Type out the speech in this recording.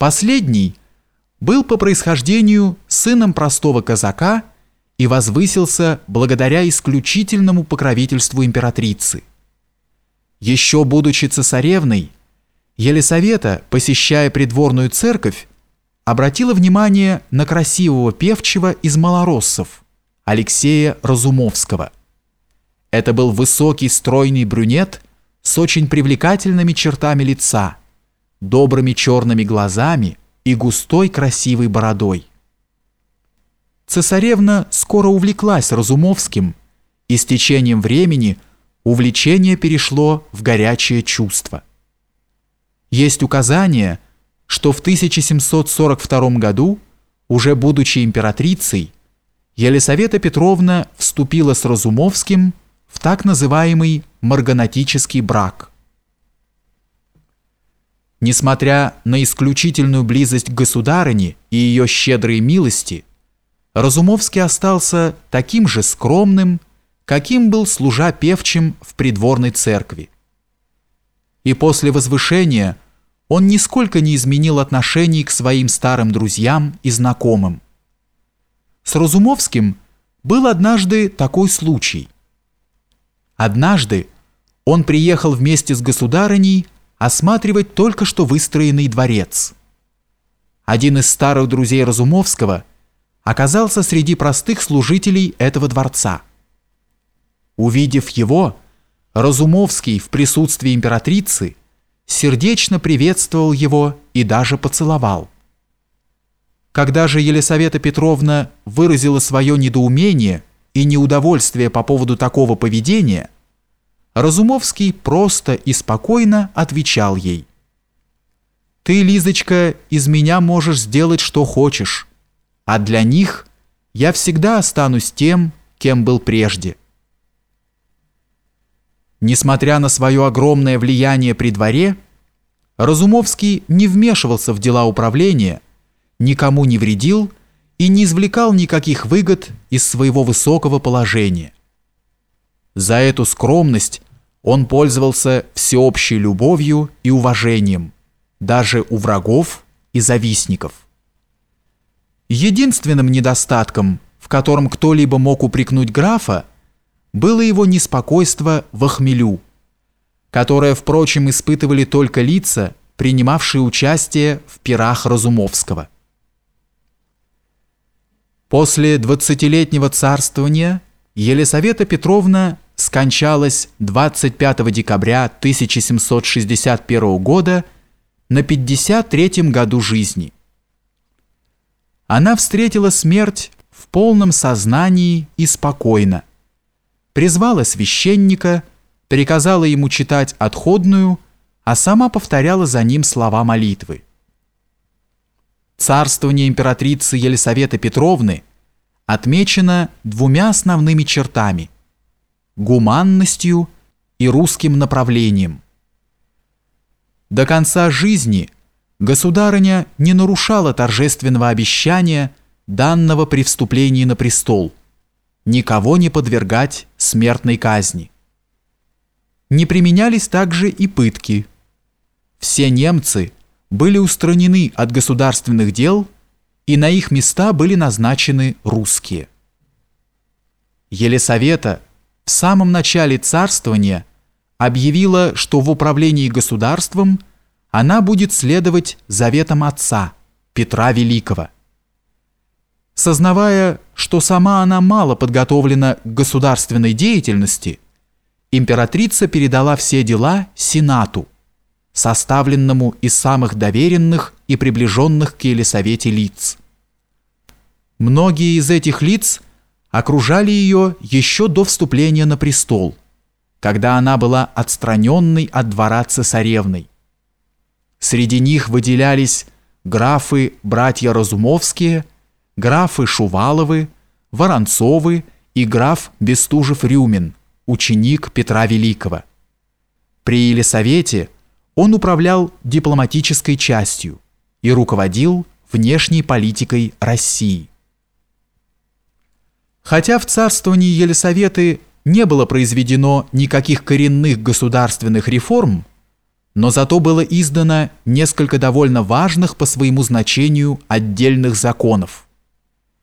Последний был по происхождению сыном простого казака и возвысился благодаря исключительному покровительству императрицы. Еще будучи цесаревной, Елисавета, посещая придворную церковь, обратила внимание на красивого певчего из малороссов, Алексея Разумовского. Это был высокий стройный брюнет с очень привлекательными чертами лица, добрыми черными глазами и густой красивой бородой. Цесаревна скоро увлеклась Разумовским, и с течением времени увлечение перешло в горячее чувство. Есть указание, что в 1742 году, уже будучи императрицей, Елисавета Петровна вступила с Разумовским в так называемый марганатический брак. Несмотря на исключительную близость к государыне и ее щедрые милости, Разумовский остался таким же скромным, каким был служа певчим в придворной церкви. И после возвышения он нисколько не изменил отношений к своим старым друзьям и знакомым. С Разумовским был однажды такой случай. Однажды он приехал вместе с государыней осматривать только что выстроенный дворец. Один из старых друзей Разумовского оказался среди простых служителей этого дворца. Увидев его, Разумовский в присутствии императрицы сердечно приветствовал его и даже поцеловал. Когда же Елисавета Петровна выразила свое недоумение и неудовольствие по поводу такого поведения, Разумовский просто и спокойно отвечал ей. «Ты, Лизочка, из меня можешь сделать, что хочешь, а для них я всегда останусь тем, кем был прежде». Несмотря на свое огромное влияние при дворе, Разумовский не вмешивался в дела управления, никому не вредил и не извлекал никаких выгод из своего высокого положения. За эту скромность он пользовался всеобщей любовью и уважением, даже у врагов и завистников. Единственным недостатком, в котором кто-либо мог упрекнуть графа, было его неспокойство в охмелю, которое, впрочем, испытывали только лица, принимавшие участие в пирах Разумовского. После двадцатилетнего царствования Елисавета Петровна скончалась 25 декабря 1761 года на 53 году жизни. Она встретила смерть в полном сознании и спокойно, призвала священника, приказала ему читать отходную, а сама повторяла за ним слова молитвы. Царствование императрицы Елисаветы Петровны отмечено двумя основными чертами – гуманностью и русским направлением. До конца жизни государыня не нарушала торжественного обещания, данного при вступлении на престол – никого не подвергать смертной казни. Не применялись также и пытки. Все немцы были устранены от государственных дел, и на их места были назначены русские. Елисавета в самом начале царствования объявила, что в управлении государством она будет следовать заветам отца Петра Великого – Сознавая, что сама она мало подготовлена к государственной деятельности, императрица передала все дела Сенату, составленному из самых доверенных и приближенных к Елисавете лиц. Многие из этих лиц окружали ее еще до вступления на престол, когда она была отстраненной от двора цесаревной. Среди них выделялись графы братья Разумовские – графы Шуваловы, Воронцовы и граф Бестужев-Рюмин, ученик Петра Великого. При Елисавете он управлял дипломатической частью и руководил внешней политикой России. Хотя в царствовании Елисаветы не было произведено никаких коренных государственных реформ, но зато было издано несколько довольно важных по своему значению отдельных законов –